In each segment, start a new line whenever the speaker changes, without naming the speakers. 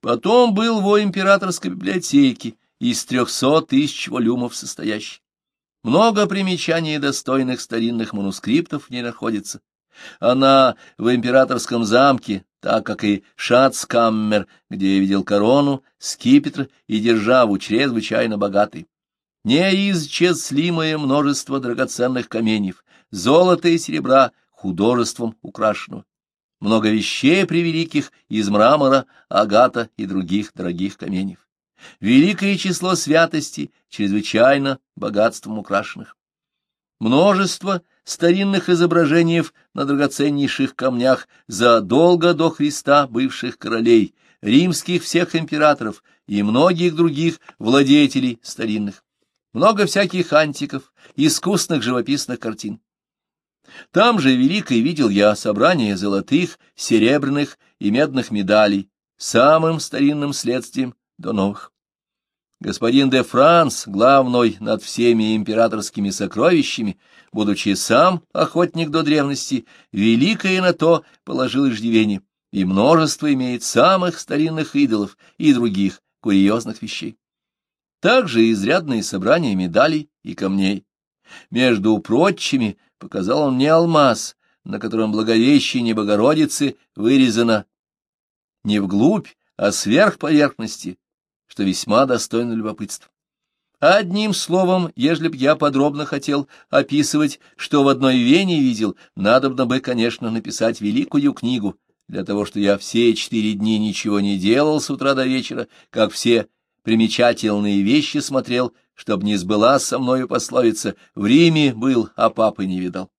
Потом был во императорской библиотеке из трехсот тысяч волюмов состоящий. Много примечаний достойных старинных манускриптов не находится. Она в императорском замке, так как и Шацкаммер, где я видел корону, скипетр и державу чрезвычайно богатый. Неисчислимое множество драгоценных каменьев, золота и серебра, художеством украшенного. Много вещей превеликих из мрамора, агата и других дорогих каменьев. Великое число святостей, чрезвычайно богатством украшенных. Множество старинных изображений на драгоценнейших камнях задолго до Христа бывших королей, римских всех императоров и многих других владетелей старинных. Много всяких антиков, искусных живописных картин. Там же великой видел я собрание золотых, серебряных и медных медалей, самым старинным следствием до новых. Господин де Франс, главный над всеми императорскими сокровищами, будучи сам охотник до древности, великое на то положил иждивение, и множество имеет самых старинных идолов и других курьезных вещей. Также изрядные собрания медалей и камней. Между прочими показал он мне алмаз, на котором благовещение Богородицы вырезано не вглубь, а сверх поверхности, что весьма достойно любопытства. Одним словом, ежели б я подробно хотел описывать, что в одной вене видел, надобно бы, конечно, написать великую книгу, для того, что я все четыре дни ничего не делал с утра до вечера, как все примечательные вещи смотрел, чтоб не сбылась со мною пословица «В Риме был, а папы не видал».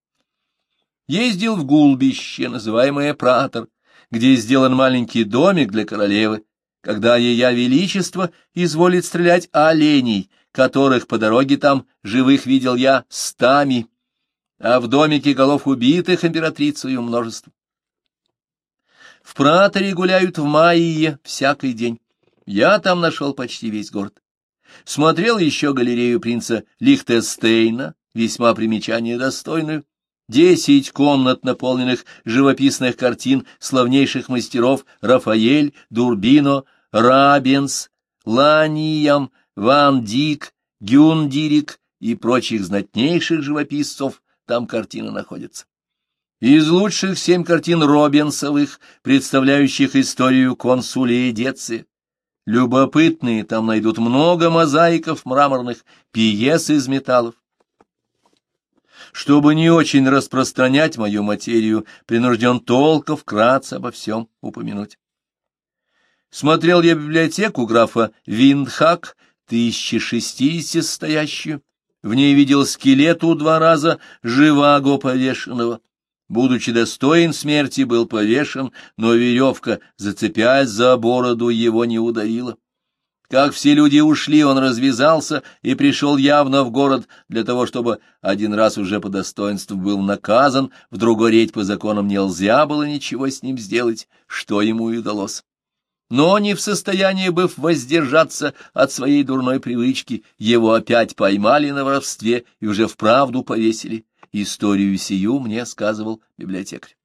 Ездил в гулбище, называемое Пратор, где сделан маленький домик для королевы, когда ея величество изволит стрелять оленей, которых по дороге там живых видел я стами, а в домике голов убитых императрицею множество. В праторе гуляют в мае всякий день. Я там нашел почти весь город. Смотрел еще галерею принца Лихтестейна, весьма примечание достойную, десять комнат, наполненных живописных картин славнейших мастеров Рафаэль, Дурбино, Рабенс, Ланиям, Ван Дик, Гюндирик и прочих знатнейших живописцов там картины находятся. Из лучших семь картин Робинсовых, представляющих историю консулии Деции. Любопытные там найдут много мозаиков мраморных, пьес из металлов. Чтобы не очень распространять мою материю, принужден толко вкратце обо всем упомянуть. Смотрел я библиотеку графа Виндхак, тысячи шестидесяти стоящую. В ней видел скелету два раза живаго повешенного. Будучи достоин смерти, был повешен, но веревка, зацепясь за бороду, его не ударила. Как все люди ушли, он развязался и пришел явно в город для того, чтобы один раз уже по достоинству был наказан, в другой редь по законам нельзя было ничего с ним сделать, что ему и удалось. Но не в состоянии быв воздержаться от своей дурной привычки, его опять поймали на воровстве и уже вправду повесили. Историю сию мне сказывал библиотекарь.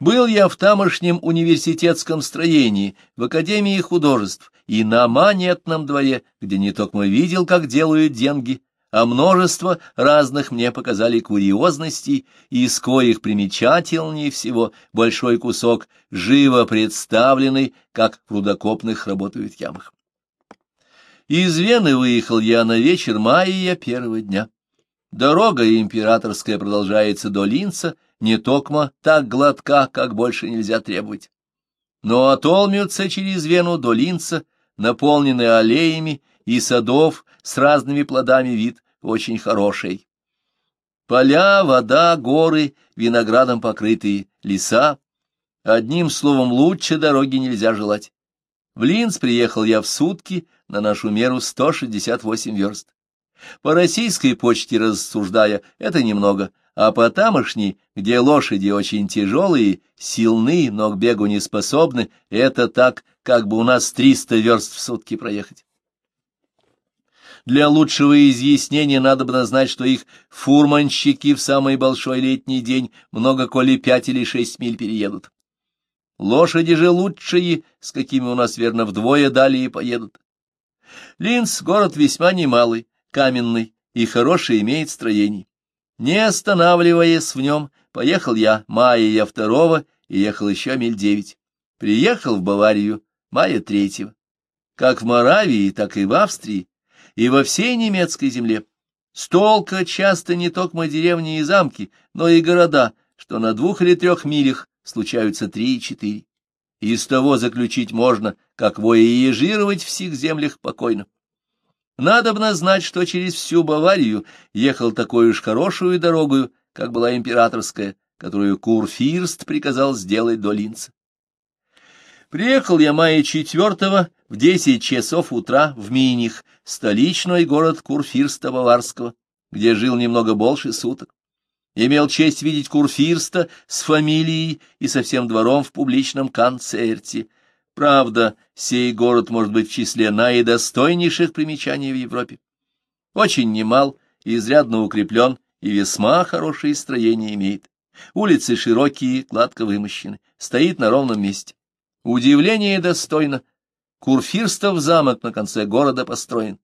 Был я в тамошнем университетском строении, в Академии художеств и на монетном дворе, где не только видел, как делают деньги, а множество разных мне показали курьезностей, из коих примечательнее всего большой кусок, живо представленный, как в рудокопных работают ямах. Из Вены выехал я на вечер мая первого дня. Дорога императорская продолжается до Линца, не токмо так гладка, как больше нельзя требовать. Но отолмются через Вену до Линца, наполненные аллеями и садов с разными плодами вид очень хороший. Поля, вода, горы, виноградом покрытые, леса. Одним словом, лучше дороги нельзя желать. В Линц приехал я в сутки, на нашу меру 168 верст. По российской почте рассуждая, это немного, а по тамошней, где лошади очень тяжелые, силны, но к бегу не способны, это так, как бы у нас триста верст в сутки проехать. Для лучшего изъяснения надо бы знать, что их фурманщики в самый большой летний день много коли пять или шесть миль переедут. Лошади же лучшие, с какими у нас, верно, вдвое далее поедут. Линц — город весьма немалый, каменный и хороший имеет строений. Не останавливаясь в нем, поехал я мая я второго и ехал еще миль девять. Приехал в Баварию мая третьего. Как в Моравии, так и в Австрии, и во всей немецкой земле. Столка часто не только деревни и замки, но и города, что на двух или трех милях случаются три и четыре. Из того заключить можно, как воеежировать в сих землях покойно. Надобно знать, что через всю Баварию ехал такой уж хорошую дорогою, как была императорская, которую Курфирст приказал сделать до Линца. Приехал я мая четвертого в десять часов утра в Миних, столичный город Курфирста Баварского, где жил немного больше суток. Имел честь видеть Курфирста с фамилией и со всем двором в публичном концерте. Правда, сей город может быть в числе наидостойнейших примечаний в Европе. Очень немал, изрядно укреплен и весьма хорошие строения имеет. Улицы широкие, гладко вымощены, стоит на ровном месте. Удивление достойно. Курфирстов замок на конце города построен.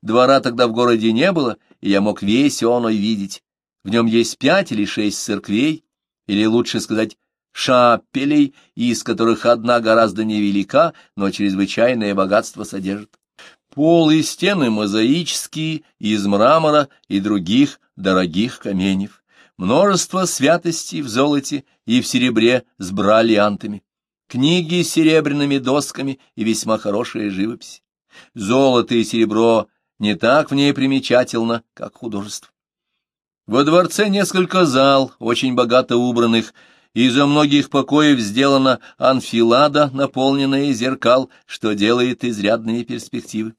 Двора тогда в городе не было, и я мог весь он видеть. В нем есть пять или шесть церквей, или лучше сказать, шапелей, из которых одна гораздо невелика, но чрезвычайное богатство содержит. Пол и стены мозаические, из мрамора и других дорогих каменьев. Множество святостей в золоте и в серебре с бриллиантами книги с серебряными досками и весьма хорошая живопись. Золото и серебро не так в ней примечательно, как художество. Во дворце несколько зал, очень богато убранных, из-за многих покоев сделана анфилада, наполненная зеркал, что делает изрядные перспективы.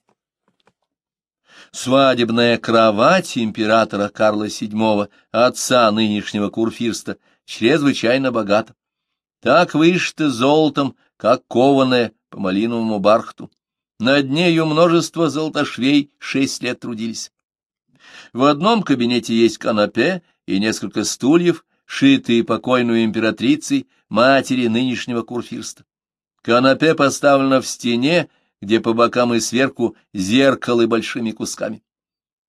Свадебная кровать императора Карла VII, отца нынешнего курфирста, чрезвычайно богата. Так вышито золотом, как кованое по малиновому бархту. Над нею множество золотошвей шесть лет трудились. В одном кабинете есть канапе и несколько стульев, шитые покойную императрицей, матери нынешнего курфирста. Канапе поставлено в стене, где по бокам и сверху зеркалы большими кусками.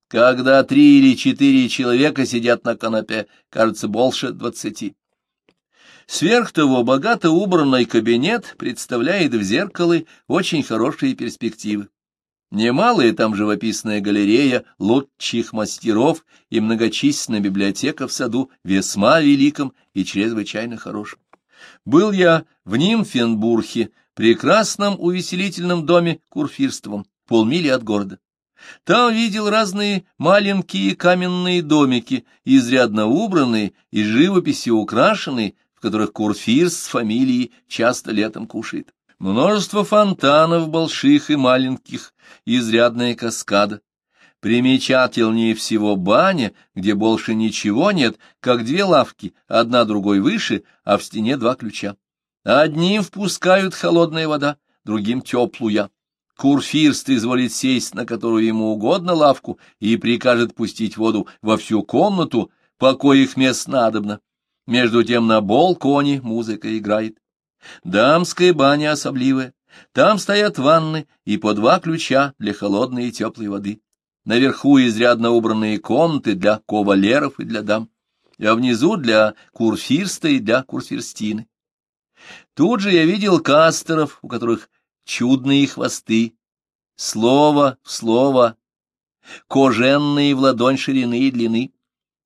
Когда три или четыре человека сидят на канапе, кажется, больше двадцати. Сверх того, богато убранный кабинет представляет в зеркалы очень хорошие перспективы. Немалая там живописная галерея лучших мастеров и многочисленная библиотека в саду весьма великом и чрезвычайно хорошем. Был я в Нимфенбурге, прекрасном увеселительном доме Курфирстовом, полмили от города. Там видел разные маленькие каменные домики, изрядно убранные и живописью украшенные, в которых курфир с фамилией часто летом кушает. Множество фонтанов больших и маленьких, изрядная каскада. Примечательнее всего баня, где больше ничего нет, как две лавки, одна другой выше, а в стене два ключа. Одним впускают холодная вода, другим теплую. Курфирст изволит сесть, на которую ему угодно лавку, и прикажет пустить воду во всю комнату, покоих мест надобно. Между тем на балконе музыка играет. Дамская баня особливая. Там стоят ванны и по два ключа для холодной и теплой воды. Наверху изрядно убранные комнаты для кавалеров и для дам, а внизу для курфирста и для курфирстины. Тут же я видел кастеров, у которых чудные хвосты, слово в слово, коженные в ладонь ширины и длины,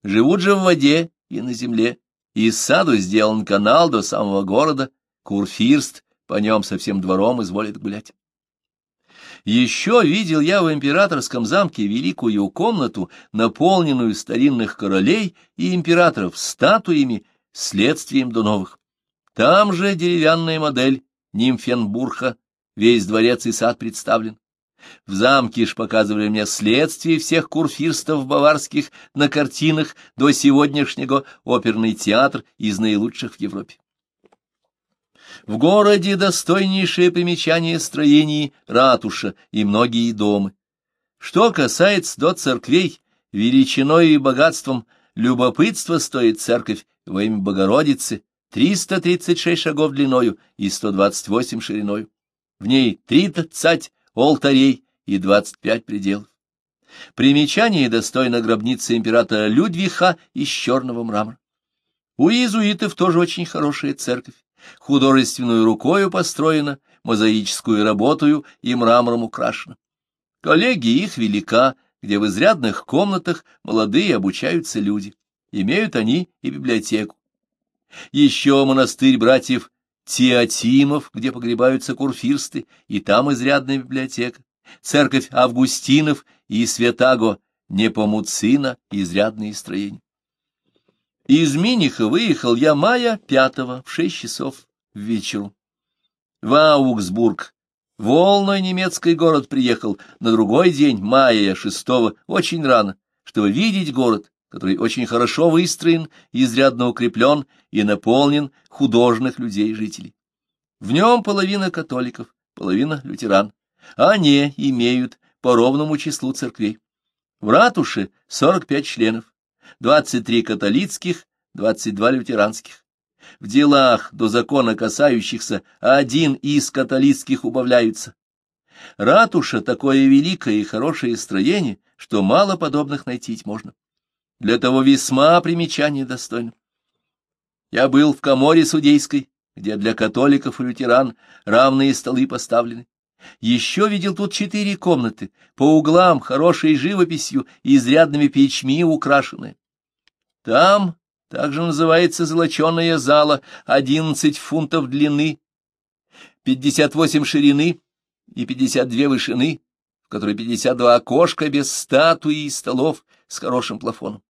живут же в воде и на земле. Из саду сделан канал до самого города, Курфирст по нем со всем двором изволит гулять. Еще видел я в императорском замке великую комнату, наполненную старинных королей и императоров статуями, следствием до новых. Там же деревянная модель Нимфенбурха, весь дворец и сад представлен. В замке ж показывали мне следствие всех курфирстов баварских на картинах до сегодняшнего оперный театр из наилучших в Европе. В городе достойнейшее примечание строений ратуша и многие дома. Что касается до церквей, величиной и богатством, любопытство стоит церковь во имя Богородицы, 336 шагов длиною и 128 шириною. В ней 30 алтарей и 25 пределов. Примечание достойно гробницы императора Людвиха из черного мрамора. У иезуитов тоже очень хорошая церковь, художественную рукою построена, мозаическую работою и мрамором украшена. Коллегия их велика, где в изрядных комнатах молодые обучаются люди. Имеют они и библиотеку. Еще монастырь братьев Теотимов, где погребаются курфирсты, и там изрядная библиотека. Церковь Августинов и Святаго Непомуцина, изрядные строения. Из Миниха выехал я мая пятого в шесть часов вечеру. В Аугсбург, волной немецкий город приехал на другой день, мая шестого, очень рано, чтобы видеть город, который очень хорошо выстроен, изрядно укреплен и наполнен художных людей и жителей. В нем половина католиков, половина лютеран. Они имеют по ровному числу церквей. В ратуше 45 членов, 23 католицких, 22 лютеранских. В делах до закона касающихся один из католицких убавляются. Ратуша — такое великое и хорошее строение, что мало подобных найти можно. Для того весьма примечание достойно. Я был в коморе судейской, где для католиков и лютеран равные столы поставлены. Еще видел тут четыре комнаты, по углам хорошей живописью и изрядными печми украшенные. Там также называется золоченая зала, одиннадцать фунтов длины, пятьдесят восемь ширины и пятьдесят две вышины, в которой пятьдесят два окошка без статуи и столов с хорошим плафоном.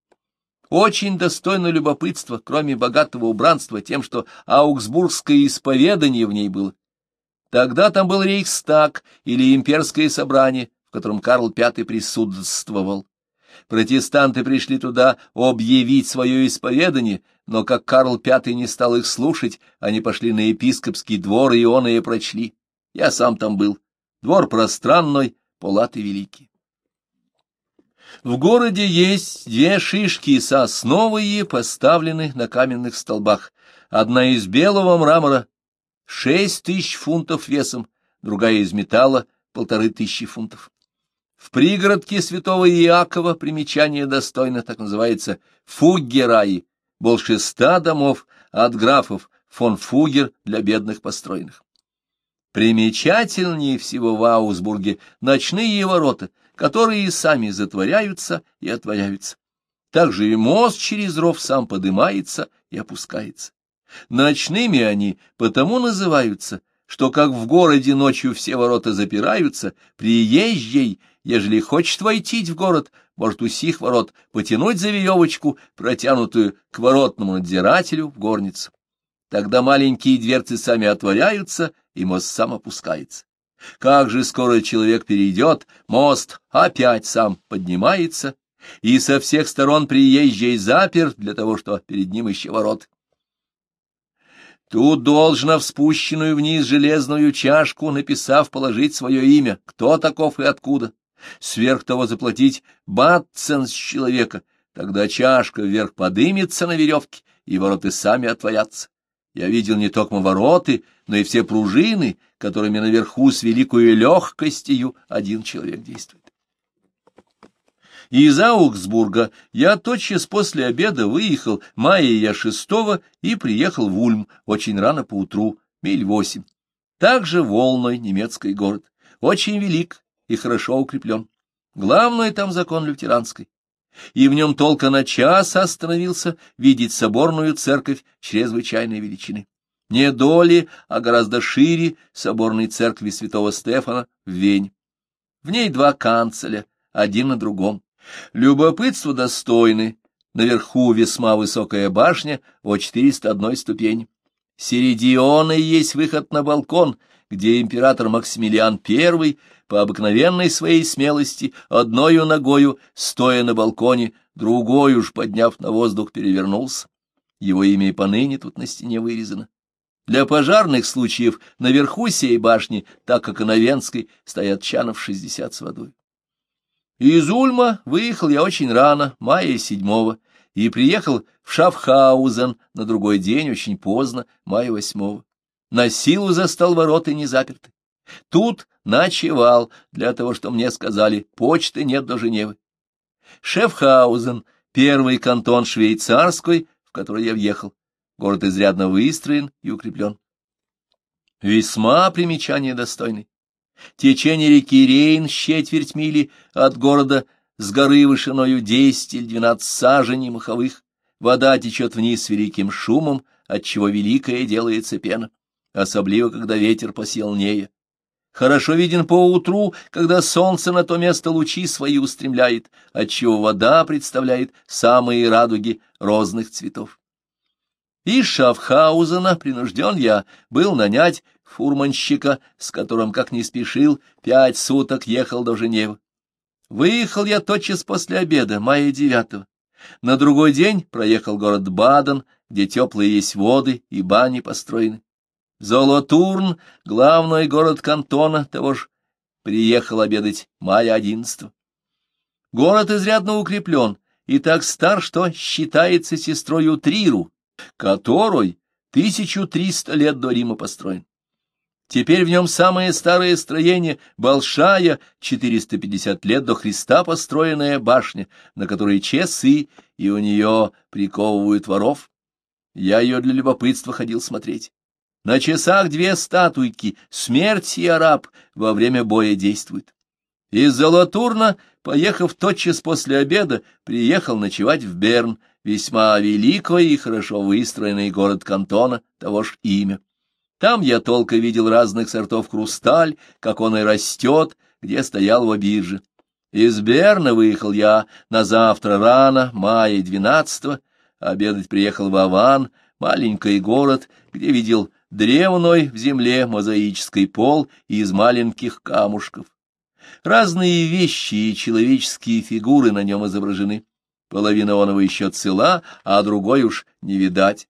Очень достойно любопытства, кроме богатого убранства, тем, что аугсбургское исповедание в ней было. Тогда там был рейхстаг или имперское собрание, в котором Карл V присутствовал. Протестанты пришли туда объявить свое исповедание, но как Карл V не стал их слушать, они пошли на епископский двор, и он и прочли. Я сам там был. Двор пространный, палаты великие. В городе есть две шишки сосновые, поставлены на каменных столбах. Одна из белого мрамора, шесть тысяч фунтов весом, другая из металла, полторы тысячи фунтов. В пригородке святого Иакова примечание достойно, так называется, Фуггераи, больше ста домов от графов фон Фугер для бедных построенных. Примечательнее всего в Аусбурге ночные ворота, которые сами затворяются и отворяются. Также и мост через ров сам подымается и опускается. Ночными они потому называются, что как в городе ночью все ворота запираются, приезжий ежели хочет войти в город, может у сих ворот потянуть за веревочку, протянутую к воротному надзирателю в горницу. Тогда маленькие дверцы сами отворяются, и мост сам опускается. Как же скоро человек перейдет, мост опять сам поднимается, и со всех сторон приезжий запер для того, что перед ним еще ворот. Тут должно в спущенную вниз железную чашку, написав, положить свое имя, кто таков и откуда сверх того заплатить батцен с человека, тогда чашка вверх подымется на веревке, и вороты сами отворятся. Я видел не только вороты, но и все пружины, которыми наверху с великою легкостью один человек действует. Из Аугсбурга я тотчас после обеда выехал мая я шестого и приехал в Ульм очень рано поутру, миль восемь. Также волной немецкий город, очень велик, и хорошо укреплен. Главное там закон лютеранский. И в нем только на час остановился видеть соборную церковь чрезвычайной величины. Не доли, а гораздо шире соборной церкви святого Стефана в Вень. В ней два канцеля, один на другом. Любопытство достойны. Наверху весьма высокая башня о 401 ступени. Середионой есть выход на балкон, где император Максимилиан I по обыкновенной своей смелости, одною ногою, стоя на балконе, другой уж, подняв на воздух, перевернулся. Его имя и поныне тут на стене вырезано. Для пожарных случаев наверху сей башни, так как и на Венской, стоят чанов шестьдесят с водой. Из Ульма выехал я очень рано, мая седьмого, и приехал в Шафхаузен на другой день, очень поздно, мая восьмого. На силу застал ворота не заперты. Тут ночевал, для того, что мне сказали, почты нет до Женевы. Шефхаузен, первый кантон швейцарской, в который я въехал. Город изрядно выстроен и укреплен. Весьма примечание достойный. Течение реки Рейн с четверть мили от города с горы вышиною десять или двенадцать саженей маховых. Вода течет вниз с великим шумом, отчего великая делается пена, особливо, когда ветер посилнее. Хорошо виден поутру, когда солнце на то место лучи свои устремляет, отчего вода представляет самые радуги розных цветов. Из Шафхаузена принужден я был нанять фурманщика, с которым, как не спешил, пять суток ехал до Женевы. Выехал я тотчас после обеда, мая девятого. На другой день проехал город Баден, где теплые есть воды и бани построены. Золотурн, главный город кантона, того ж приехал обедать мая одиннадцатого. Город изрядно укреплен и так стар, что считается сестрою Триру, которой тысячу триста лет до Рима построен. Теперь в нем самое старое строение — большая, 450 лет до Христа построенная башня, на которой часы, и у нее приковывают воров. Я ее для любопытства ходил смотреть. На часах две статуйки, смерть и араб, во время боя действуют. Из Золотурна, поехав тотчас после обеда, приехал ночевать в Берн, весьма великий и хорошо выстроенный город кантона, того ж имя. Там я толко видел разных сортов хрусталь, как он и растет, где стоял в бирже. Из Берна выехал я на завтра рано, мая двенадцатого, обедать приехал в Аван, маленький город, где видел древной в земле мозаический пол из маленьких камушков. Разные вещи и человеческие фигуры на нем изображены. Половина оного еще цела, а другой уж не видать.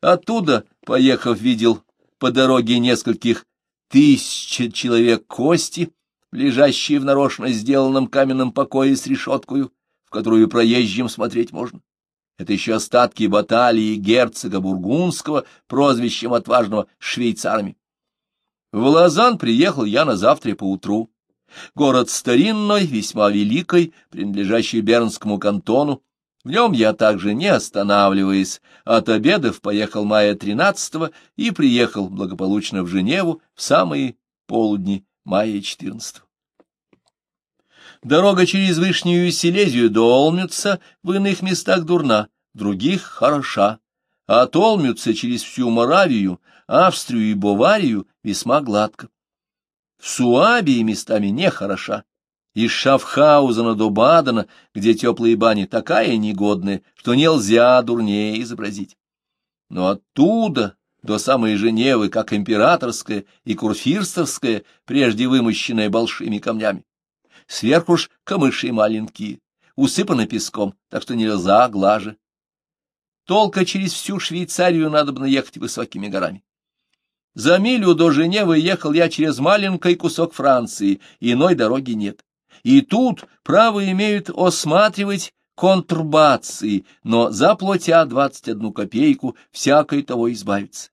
Оттуда, поехав, видел по дороге нескольких тысяч человек кости, лежащие в нарочно сделанном каменном покое с решеткою, в которую проезжим смотреть можно. Это еще остатки баталии герцога Бургундского, прозвищем отважного швейцарами. В Лозан приехал я на завтра поутру. Город старинный, весьма великий, принадлежащий Бернскому кантону. В нем я также, не останавливаясь, от обедов поехал мая 13 и приехал благополучно в Женеву в самые полудни мая 14 -го. Дорога через Вышнюю Силезию до Олмюца в иных местах дурна, других хороша. А от Олмюца через всю Моравию, Австрию и Баварию весьма гладко. В Суабии местами нехороша. Из Шафхаузена до Бадена, где теплые бани, такая негодная, что нельзя дурнее изобразить. Но оттуда до самой Женевы, как императорская и курфирстовская, прежде вымощенная большими камнями. Сверху ж камыши маленькие, усыпаны песком, так что нельзя глаже. Толко через всю Швейцарию надо бы наехать высокими горами. За милю до Женевы ехал я через маленький кусок Франции, иной дороги нет. И тут право имеют осматривать контрбации, но заплатя двадцать одну копейку всякой того избавиться.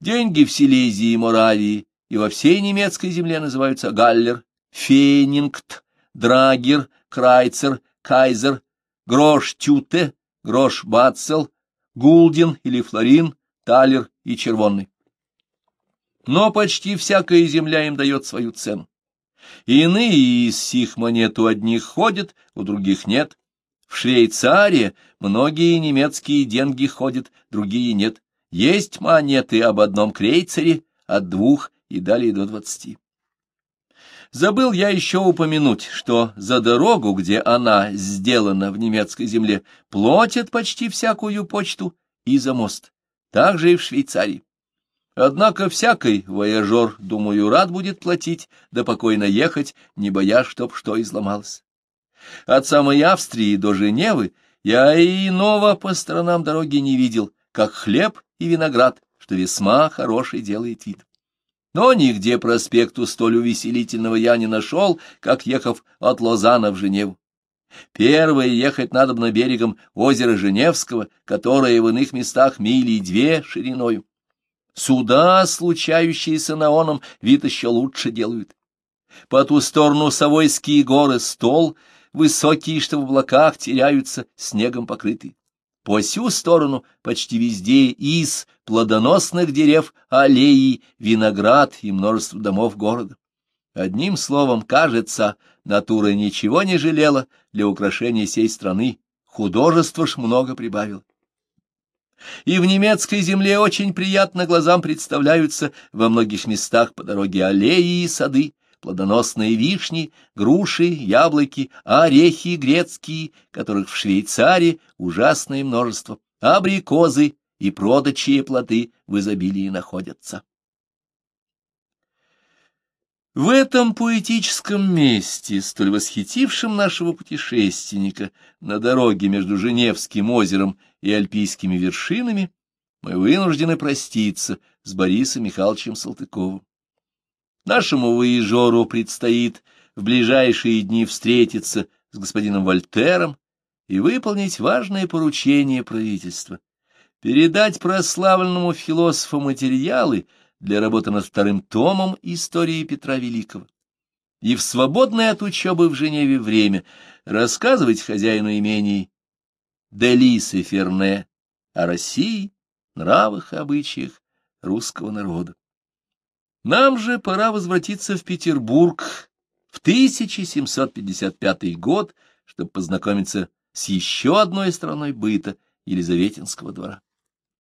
Деньги в Силезии и Моравии и во всей немецкой земле называются галлер, Фейнингт, Драгер, Крайцер, Кайзер, Грош-Тюте, Грош-Бацел, Гулдин или Флорин, Талер и Червонный. Но почти всякая земля им дает свою цену. Иные из сих монет у одних ходят, у других нет. В Швейцарии многие немецкие деньги ходят, другие нет. Есть монеты об одном крейцере, от двух и далее до двадцати. Забыл я еще упомянуть, что за дорогу, где она сделана в немецкой земле, платят почти всякую почту и за мост. Так же и в Швейцарии. Однако всякий вояжер, думаю, рад будет платить, да покойно ехать, не боясь, чтоб что изломалось. От самой Австрии до Женевы я и иного по сторонам дороги не видел, как хлеб и виноград, что весьма хороший делает вид. Но нигде проспекту столь увеселительного я не нашел, как ехав от Лозана в Женеву. Первое ехать надо на берегом озера Женевского, которое в иных местах мили две шириною. Суда, случающиеся на оном, вид еще лучше делают. По ту сторону Савойские горы стол, высокие, что в облаках теряются, снегом покрытые. По сю сторону почти везде из плодоносных дерев, аллеи, виноград и множество домов города. Одним словом, кажется, натура ничего не жалела для украшения сей страны, художество ж много прибавило. И в немецкой земле очень приятно глазам представляются во многих местах по дороге аллеи и сады, плодоносные вишни, груши, яблоки, орехи грецкие, которых в Швейцарии ужасное множество, абрикозы и продачие плоды в изобилии находятся. В этом поэтическом месте, столь восхитившем нашего путешественника на дороге между Женевским озером и Альпийскими вершинами, мы вынуждены проститься с Борисом Михайловичем Салтыковым. Нашему выезжору предстоит в ближайшие дни встретиться с господином Вольтером и выполнить важное поручение правительства — передать прославленному философу материалы для работы над вторым томом истории Петра Великого. И в свободное от учебы в Женеве время рассказывать хозяину имений Делис и Ферне о России, нравах и обычаях русского народа. Нам же пора возвратиться в Петербург в 1755 год, чтобы познакомиться с еще одной страной быта Елизаветинского двора.